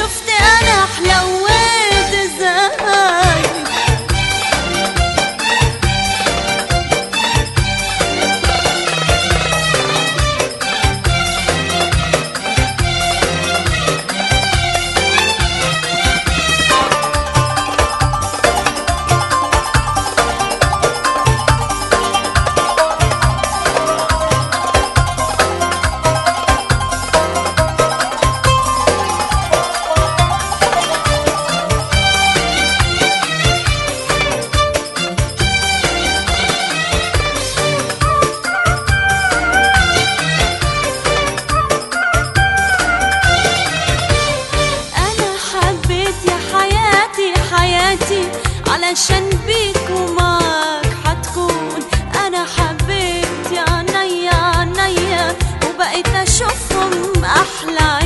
of them. Başlayın